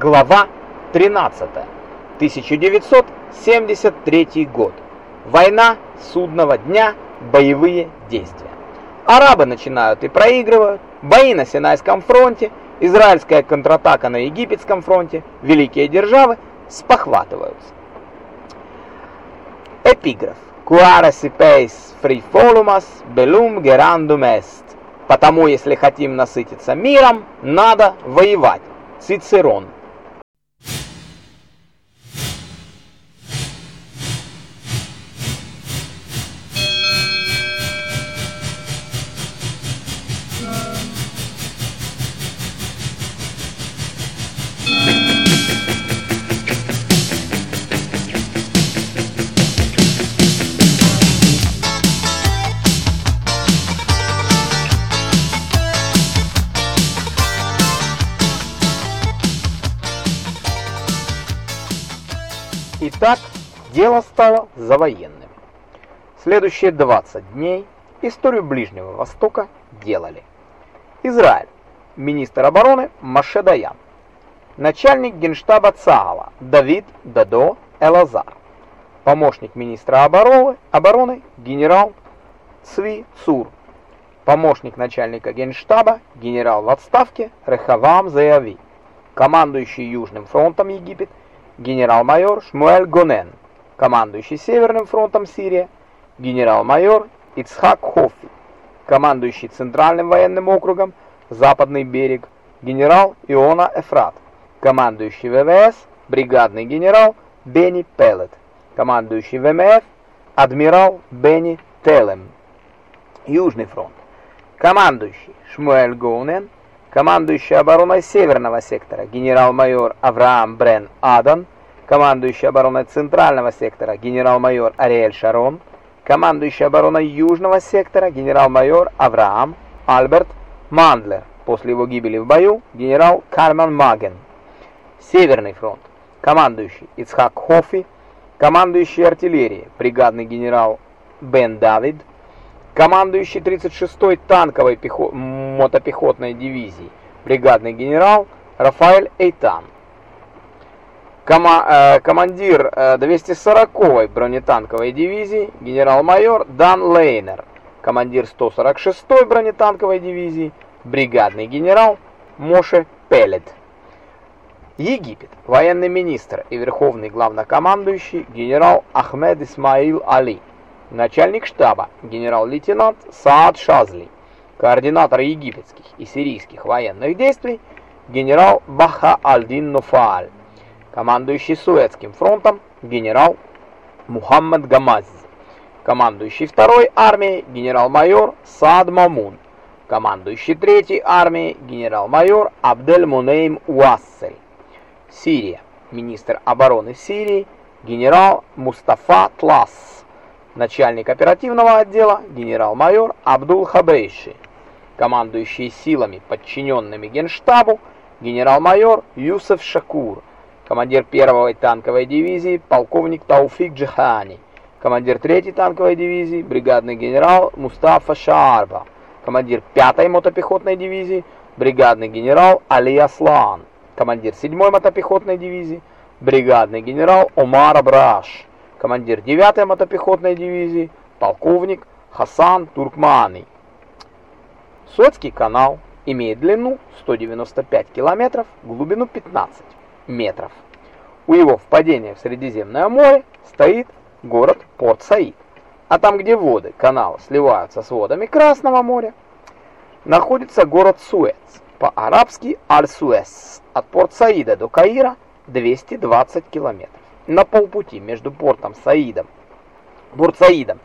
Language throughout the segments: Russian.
Глава 13. 1973 год. Война судного дня, боевые действия. Арабы начинают и проигрывают, бои на Синайском фронте, израильская контратака на Египетском фронте, великие державы спохватываются. Эпиграф. Quare пейс frifolumas bellum gerandum est. Потому, если хотим насытиться миром, надо воевать. Цицерон. Дело стало за военными. Следующие 20 дней историю Ближнего Востока делали. Израиль. Министр обороны Маше Даян. Начальник генштаба ЦААЛа Давид Дадо Элазар. Помощник министра обороны, обороны генерал Цви Цур. Помощник начальника генштаба генерал в отставке Рехавам Заяви. Командующий Южным фронтом Египет генерал-майор Шмуэль Гонен, командующий Северным фронтом Сирия, генерал-майор Ицхак Хоффи, командующий Центральным военным округом Западный берег, генерал Иона Эфрат, командующий ВВС, бригадный генерал Бенни Пеллет, командующий ВМФ, адмирал Бенни Телем. Южный фронт. Командующий Шмуэль Гоунен, командующий обороной Северного сектора генерал-майор Авраам Брен Адан, командующий обороной Центрального сектора генерал-майор Ариэль Шарон, командующий обороной Южного сектора генерал-майор Авраам Альберт Мандлер, после его гибели в бою генерал Карман Маген. Северный фронт. Командующий Ицхак Хофи, командующий артиллерией бригадный генерал Бен Давид, командующий 36-й танковой пехо... мотопехотной дивизией, бригадный генерал Рафаэль Эйтан. Кома... Э, командир э, 240-й бронетанковой дивизии, генерал-майор Дан Лейнер. Командир 146-й бронетанковой дивизии, бригадный генерал Моше Пелет. Египет. Военный министр и верховный главнокомандующий генерал Ахмед Исмаил Али. Начальник штаба генерал-лейтенант Саад Шазли, координатор египетских и сирийских военных действий генерал Баха Альдин Нуфааль, командующий Суэцким фронтом генерал Мухаммад Гамаззи, командующий второй армией генерал-майор Саад Мамун, командующий третьей армией генерал-майор Абдель Мунейм Уассель. Сирия. Министр обороны Сирии генерал Мустафа Тлас начальник оперативного отдела генерал-майор Абдул Хабейши, командующий силами, подчиненными Генштабу, генерал-майор Юсеф Шакур, командир первой танковой дивизии полковник Тауфик Джихани, командир третьей танковой дивизии бригадный генерал Мустафа Шарба, командир пятой мотопехотной дивизии бригадный генерал Али Аслан, командир седьмой мотопехотной дивизии бригадный генерал Омар Абраш, командир 9-й мотопехотной дивизии, полковник Хасан Туркмани. Сотский канал имеет длину 195 километров, глубину 15 метров. У его впадения в Средиземное море стоит город Порт-Саид. А там, где воды канала сливаются с водами Красного моря, находится город Суэц, по-арабски Аль-Суэс. От Порт-Саида до Каира 220 километров на полпути между портом Саидом, Бурт-Саидом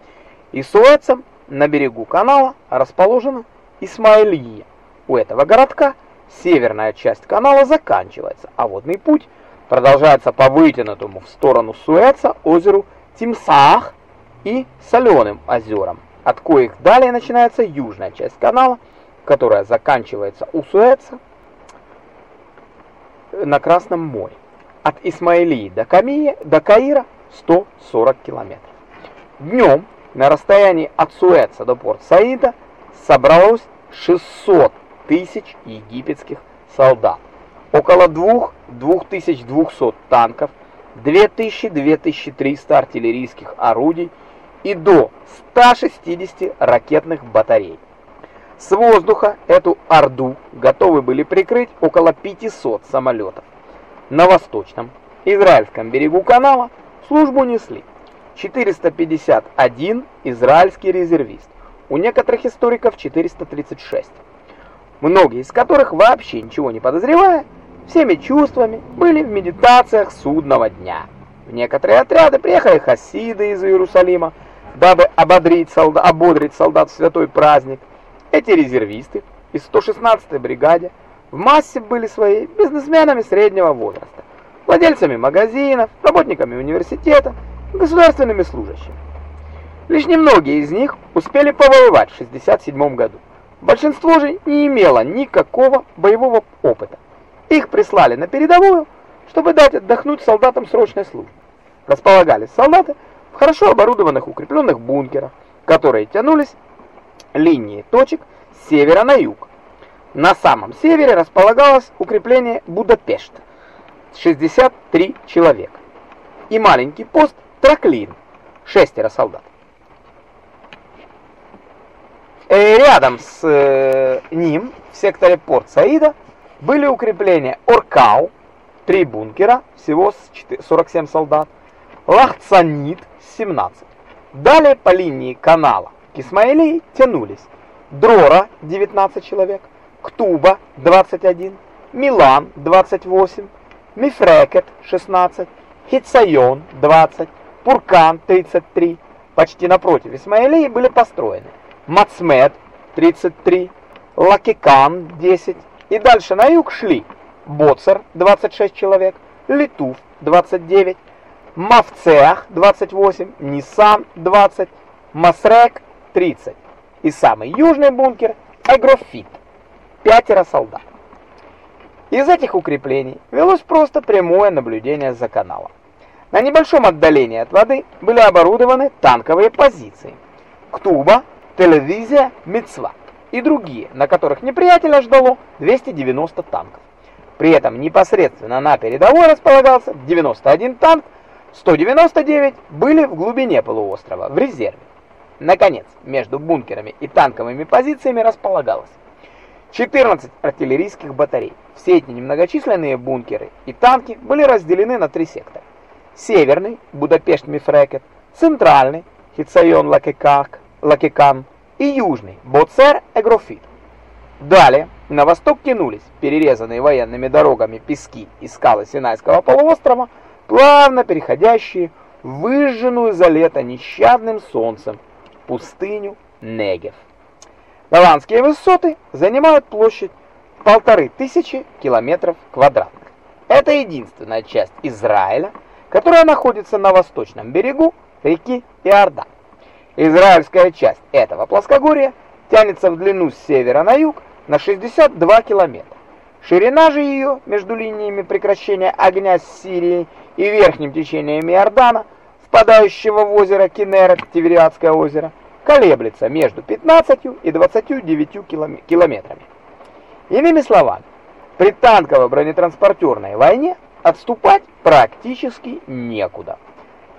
и Суэцем на берегу канала расположена Исмаилия. У этого городка северная часть канала заканчивается, а водный путь продолжается по вытянутому в сторону Суэца озеру Тимсаах и Соленым озерам, от коих далее начинается южная часть канала, которая заканчивается у Суэца на Красном море от Исмаилии до, Камия, до Каира 140 километров. Днем на расстоянии от Суэца до порт Саида собралось 600 тысяч египетских солдат. Около двух 2200 танков, 2000-2300 артиллерийских орудий и до 160 ракетных батарей. С воздуха эту орду готовы были прикрыть около 500 самолетов. На восточном, израильском берегу канала службу несли 451 израильский резервист, у некоторых историков 436, многие из которых вообще ничего не подозревая, всеми чувствами были в медитациях судного дня. В некоторые отряды приехали хасиды из Иерусалима, дабы ободрить солдат, ободрить солдат в святой праздник. Эти резервисты из 116-й бригаде в массе были свои бизнесменами среднего возраста, владельцами магазинов, работниками университета, государственными служащими. Лишь немногие из них успели повоевать в 67 году. Большинство же не имело никакого боевого опыта. Их прислали на передовую, чтобы дать отдохнуть солдатам срочной службы. Располагались солдаты в хорошо оборудованных укрепленных бункерах, которые тянулись линии точек с севера на юг. На самом севере располагалось укрепление Будапешт, 63 человека, и маленький пост Траклин, шестеро солдат. Э, рядом с э, ним, в секторе Порт Саида, были укрепления Оркау, три бункера, всего 47 солдат, Лахцанит, 17. Далее по линии канала к Исмаилии тянулись Дрора, 19 человек, Ктуба, 21, Милан, 28, Мифрекет, 16, Хитсайон, 20, Пуркан, 33. Почти напротив Исмаилии были построены Мацмед 33, Лакекан 10 и дальше на юг шли Боцер 26 человек, Литув 29, Мавцеах 28, Нисан 20, Масрек 30 и самый южный бункер Эгрофит, пятеро солдат. Из этих укреплений велось просто прямое наблюдение за каналом. На небольшом отдалении от воды были оборудованы танковые позиции. Ктуба телевизия Мецва и другие, на которых неприятеля ждало 290 танков. При этом непосредственно на передовой располагался 91 танк, 199 были в глубине полуострова, в резерве. Наконец, между бункерами и танковыми позициями располагалось 14 артиллерийских батарей. Все эти немногочисленные бункеры и танки были разделены на три сектора. Северный, Будапешт-Мифрекет, центральный, Хитсайон-Лакекак, Лакекан и южный Боцер-Эгрофит. Далее на восток тянулись перерезанные военными дорогами пески и скалы Синайского полуострова, плавно переходящие в выжженную за лето нещадным солнцем пустыню Негев. Голландские высоты занимают площадь полторы тысячи километров квадратных. Это единственная часть Израиля, которая находится на восточном берегу реки Иордан. Израильская часть этого плоскогорья тянется в длину с севера на юг на 62 километра. Ширина же ее между линиями прекращения огня с Сирией и верхним течением Иордана, впадающего в озеро Кинерет, Тивериадское озеро, колеблется между 15 и 29 километрами. Иными словами, при танково-бронетранспортерной войне отступать практически некуда.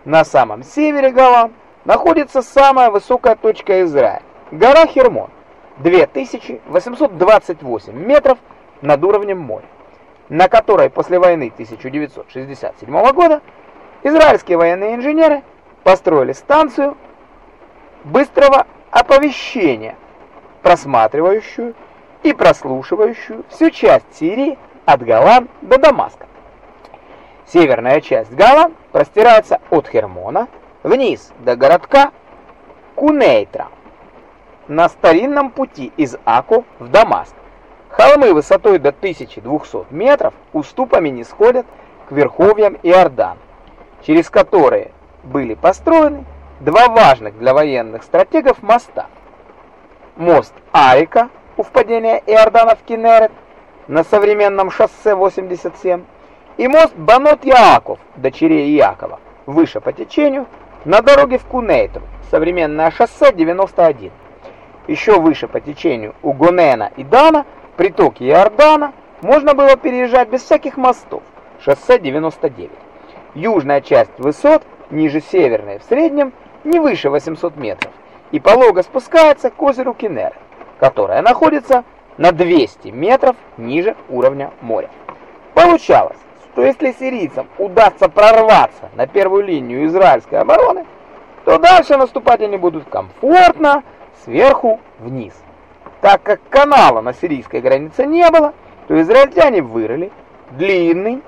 На самом севере Голланд находится самая высокая точка Израиля – гора Хермон, 2828 метров над уровнем моря, на которой после войны 1967 года израильские военные инженеры построили станцию быстрого оповещения, просматривающую и прослушивающую всю часть Сирии от Голланд до Дамаска. Северная часть Голланд простирается от Хермона вниз до городка Кунейтра на старинном пути из Аку в Дамаск. Холмы высотой до 1200 метров уступами не сходят к верховьям Иордан, через которые были построены два важных для военных стратегов моста. Мост Арика у впадения Иордана в Кинерет на современном шоссе 87 и мост Банот-Яаков, дочерей Иакова, выше по течению на дороге в Кунейту, современное шоссе 91. Еще выше по течению у Гонена и Дана, притоки Иордана, можно было переезжать без всяких мостов, шоссе 99. Южная часть высот, ниже северной, в среднем не выше 800 метров, и полого спускается к озеру Кинер, которое находится на 200 метров ниже уровня моря. Получалось, что если сирийцам удастся прорваться на первую линию израильской обороны, то дальше наступать они будут комфортно, сверху вниз. Так как канала на сирийской границе не было, то израильтяне вырыли длинный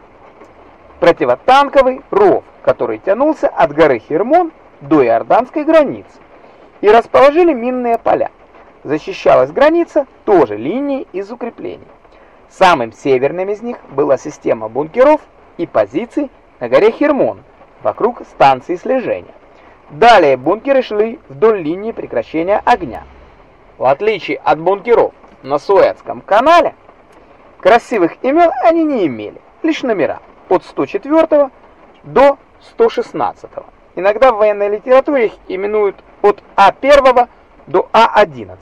противотанковый ров, который тянулся от горы Хермон до иорданской границы, и расположили минные поля. Защищалась граница тоже линией из укреплений. Самым северным из них была система бункеров и позиций на горе Хермон, вокруг станции слежения. Далее бункеры шли вдоль линии прекращения огня. В отличие от бункеров на Суэцком канале, красивых имен они не имели, лишь номера от 104 до 116. Иногда в военной литературе их именуют от А1 до А11.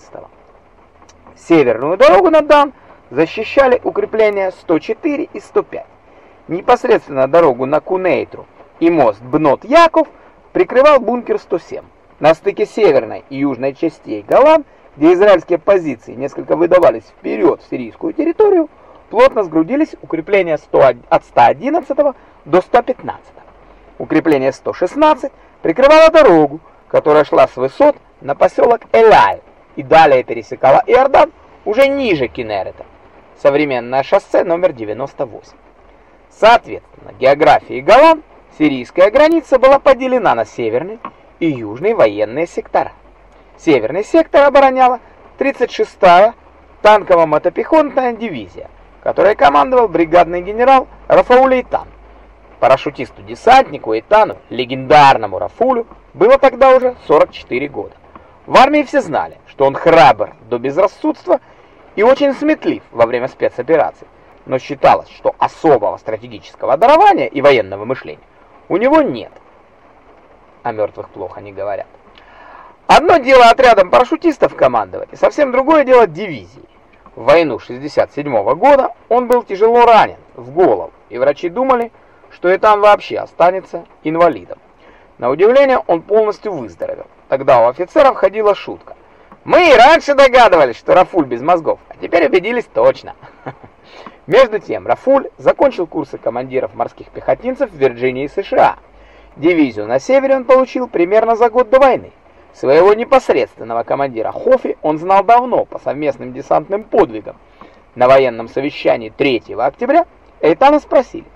Северную дорогу на Дан защищали укрепления 104 и 105. Непосредственно дорогу на Кунейтру и мост Бнот-Яков прикрывал бункер 107. На стыке северной и южной частей Голланд, где израильские позиции несколько выдавались вперед в сирийскую территорию, плотно сгрудились укрепления 100, от 111 до 115. Укрепление 116 прикрывало дорогу, которая шла с высот на поселок Элай и далее пересекала Иордан уже ниже Кинерета. Современное шоссе номер 98. Соответственно, географии Голланд сирийская граница была поделена на северный и южный военные сектора. Северный сектор обороняла 36-я танково-мотопехотная дивизия, которой командовал бригадный генерал Рафауль Эйтан. Парашютисту-десантнику Эйтану, легендарному Рафулю, было тогда уже 44 года. В армии все знали, что он храбр до безрассудства и очень сметлив во время спецопераций, но считалось, что особого стратегического дарования и военного мышления у него нет. О мертвых плохо не говорят. Одно дело отрядом парашютистов командовать, и совсем другое дело дивизии. В войну 67 -го года он был тяжело ранен в голову, и врачи думали, что и там вообще останется инвалидом. На удивление, он полностью выздоровел. Тогда у офицеров ходила шутка. Мы и раньше догадывались, что Рафуль без мозгов, а теперь убедились точно. Между тем, Рафуль закончил курсы командиров морских пехотинцев в Вирджинии, США. Дивизию на севере он получил примерно за год до войны. Своего непосредственного командира Хофи он знал давно по совместным десантным подвигам. На военном совещании 3 октября Эйтана спросили,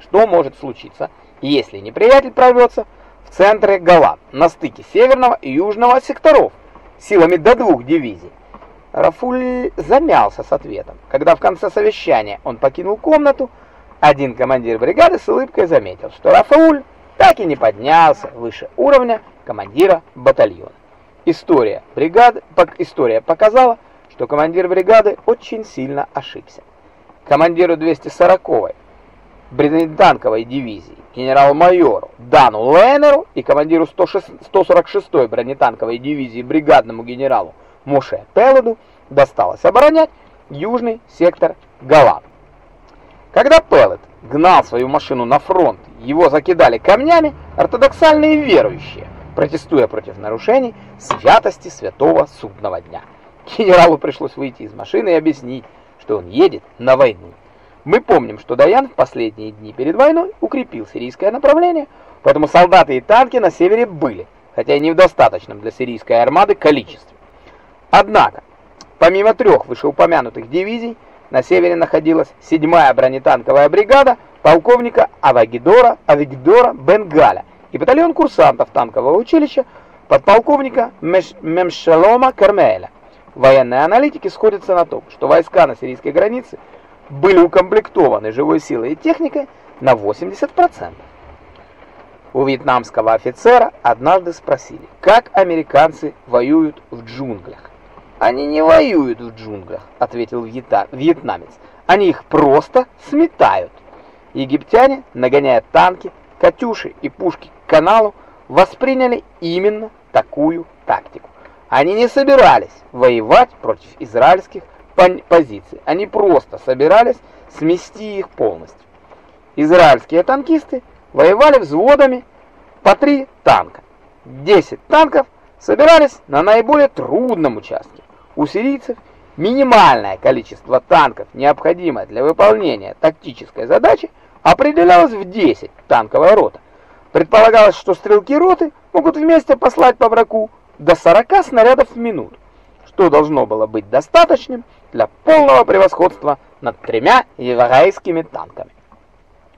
что может случиться, если неприятель прорвется в центре Галат, на стыке северного и южного секторов, силами до двух дивизий. Рафуль замялся с ответом. Когда в конце совещания он покинул комнату, один командир бригады с улыбкой заметил, что Рафауль так и не поднялся выше уровня командира батальона. История бригады, история показала, что командир бригады очень сильно ошибся. Командиру 240-й бронетанковой дивизии генерал-майору Дану Лейнеру и командиру 146-й бронетанковой дивизии бригадному генералу Моше Пелоду досталось оборонять южный сектор Галат. Когда Пеллет гнал свою машину на фронт, его закидали камнями ортодоксальные верующие, протестуя против нарушений святости святого судного дня. Генералу пришлось выйти из машины и объяснить, что он едет на войну. Мы помним, что Даян в последние дни перед войной укрепил сирийское направление, поэтому солдаты и танки на севере были, хотя и не в достаточном для сирийской армады количестве. Однако, помимо трех вышеупомянутых дивизий, на севере находилась 7-я бронетанковая бригада полковника Авагидора Авигдора Бенгаля и батальон курсантов танкового училища подполковника Меш Мемшелома Кармеля. Военные аналитики сходятся на том, что войска на сирийской границе – были укомплектованы живой силой и техникой на 80%. У вьетнамского офицера однажды спросили, как американцы воюют в джунглях. «Они не воюют в джунглях», — ответил вьетнамец. «Они их просто сметают». Египтяне, нагоняя танки, «Катюши» и пушки к каналу, восприняли именно такую тактику. Они не собирались воевать против израильских позиций. Они просто собирались смести их полностью. Израильские танкисты воевали взводами по три танка. 10 танков собирались на наиболее трудном участке. У сирийцев минимальное количество танков, необходимое для выполнения тактической задачи, определялось в 10 танковая рота. Предполагалось, что стрелки роты могут вместе послать по врагу до 40 снарядов в минуту, что должно было быть достаточным для полного превосходства над тремя еврейскими танками.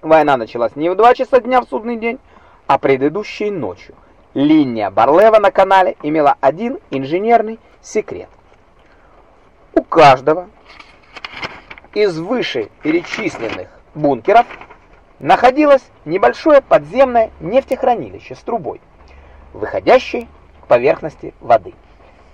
Война началась не в 2 часа дня в судный день, а предыдущей ночью. Линия Барлева на канале имела один инженерный секрет. У каждого из вышеперечисленных бункеров находилось небольшое подземное нефтехранилище с трубой, выходящей к поверхности воды.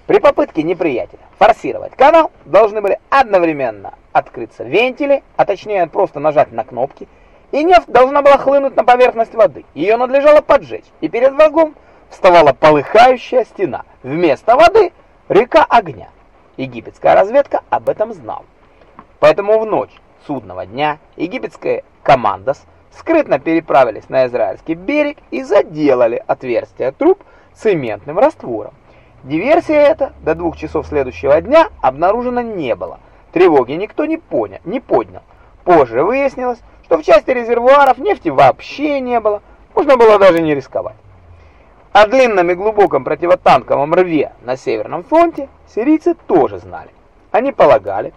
При попытке неприятеля форсировать канал должны были одновременно открыться вентили, а точнее просто нажать на кнопки, и нефть должна была хлынуть на поверхность воды. Ее надлежало поджечь, и перед врагом вставала полыхающая стена. Вместо воды река огня. Египетская разведка об этом знала. Поэтому в ночь судного дня египетская командос скрытно переправились на израильский берег и заделали отверстия труб цементным раствором. Диверсия эта до двух часов следующего дня обнаружена не было. Тревоги никто не понял, не поднял. Позже выяснилось, что в части резервуаров нефти вообще не было, можно было даже не рисковать. О длинном и глубоком противотанковом рве на Северном фронте сирийцы тоже знали. Они полагали,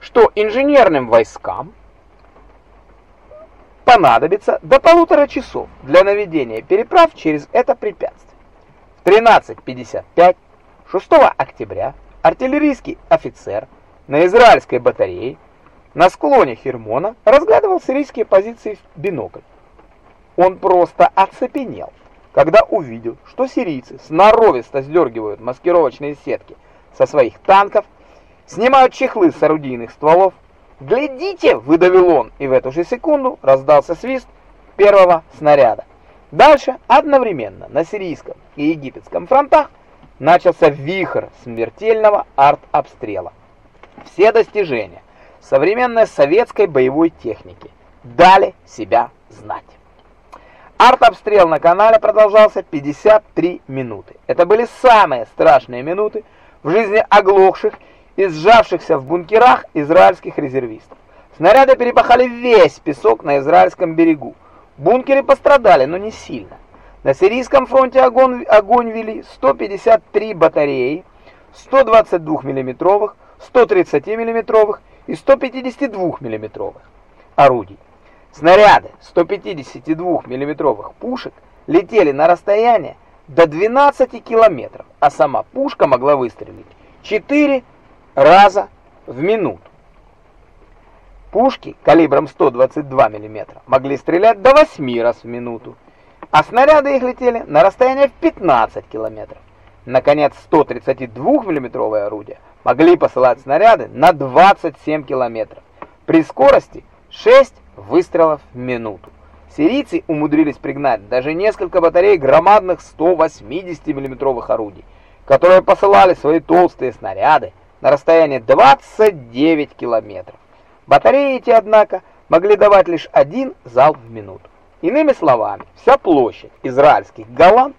что инженерным войскам понадобится до полутора часов для наведения переправ через это препятствие. В 13.55 6 октября артиллерийский офицер на израильской батарее на склоне Хермона разглядывал сирийские позиции в бинокль. Он просто оцепенел, когда увидел, что сирийцы сноровисто сдергивают маскировочные сетки со своих танков, снимают чехлы с орудийных стволов, «Глядите!» — выдавил он, и в эту же секунду раздался свист первого снаряда. Дальше одновременно на сирийском и египетском фронтах начался вихрь смертельного арт-обстрела. Все достижения современной советской боевой техники дали себя знать. Арт-обстрел на канале продолжался 53 минуты. Это были самые страшные минуты в жизни оглохших и сжавшихся в бункерах израильских резервистов. Снаряды перепахали весь песок на израильском берегу. Бункеры пострадали, но не сильно. На сирийском фронте огонь, огонь вели 153 батареи 122 миллиметровых, 130 миллиметровых и 152 миллиметровых орудий. Снаряды 152 миллиметровых пушек летели на расстояние до 12 километров, а сама пушка могла выстрелить 4 раза в минуту. Пушки калибром 122 мм могли стрелять до 8 раз в минуту, а снаряды их летели на расстояние в 15 км. Наконец, 132 миллиметровые орудия могли посылать снаряды на 27 км при скорости 6 выстрелов в минуту. Сирийцы умудрились пригнать даже несколько батарей громадных 180 миллиметровых орудий, которые посылали свои толстые снаряды на расстояние 29 километров. Батареи эти, однако, могли давать лишь один залп в минуту. Иными словами, вся площадь израильских Голланд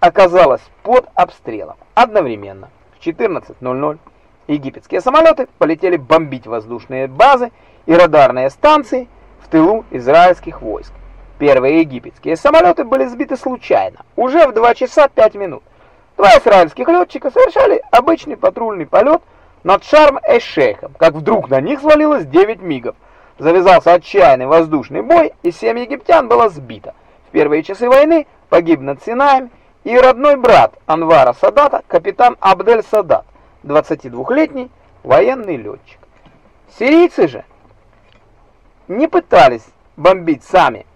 оказалась под обстрелом. Одновременно в 14.00 египетские самолеты полетели бомбить воздушные базы и радарные станции в тылу израильских войск. Первые египетские самолеты были сбиты случайно, уже в 2 часа 5 минут. Два израильских летчика совершали обычный патрульный полет над Шарм-эш-Шейхом, как вдруг на них свалилось 9 мигов. Завязался отчаянный воздушный бой, и 7 египтян было сбито. В первые часы войны погиб над Синаем и родной брат Анвара Садата, капитан Абдель Садат, 22-летний военный летчик. Сирийцы же не пытались бомбить сами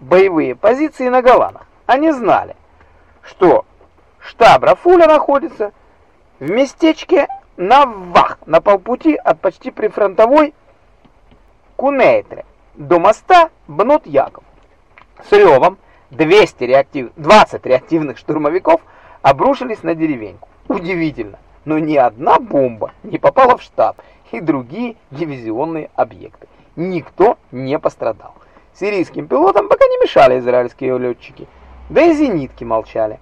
боевые позиции на Голанах. Они знали, что Штаб Рафуля находится в местечке Навах, на полпути от почти прифронтовой Кунейтре до моста Бнот-Яков. С ревом 200 реактив... 20 реактивных штурмовиков обрушились на деревеньку. Удивительно, но ни одна бомба не попала в штаб и другие дивизионные объекты. Никто не пострадал. Сирийским пилотам пока не мешали израильские летчики, да и зенитки молчали.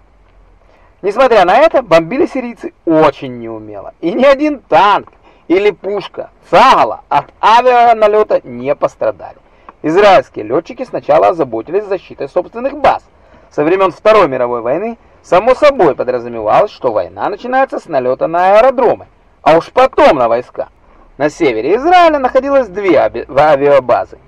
Несмотря на это, бомбили сирийцы очень неумело, и ни один танк или пушка Цагала от авианалета не пострадали. Израильские летчики сначала озаботились защитой собственных баз. Со времен Второй мировой войны само собой подразумевалось, что война начинается с налета на аэродромы, а уж потом на войска. На севере Израиля находилось две авиабазы.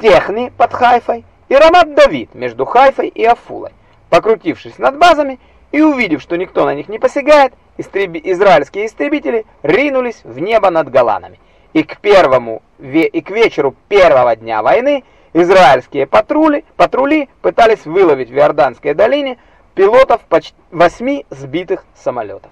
Техни под Хайфой и Рамат-Давид между Хайфой и Афулой. Покрутившись над базами и увидев, что никто на них не посягает, истреби... израильские истребители ринулись в небо над Голанами. И к первому и к вечеру первого дня войны израильские патрули, патрули пытались выловить в Иорданской долине пилотов почти восьми сбитых самолетов.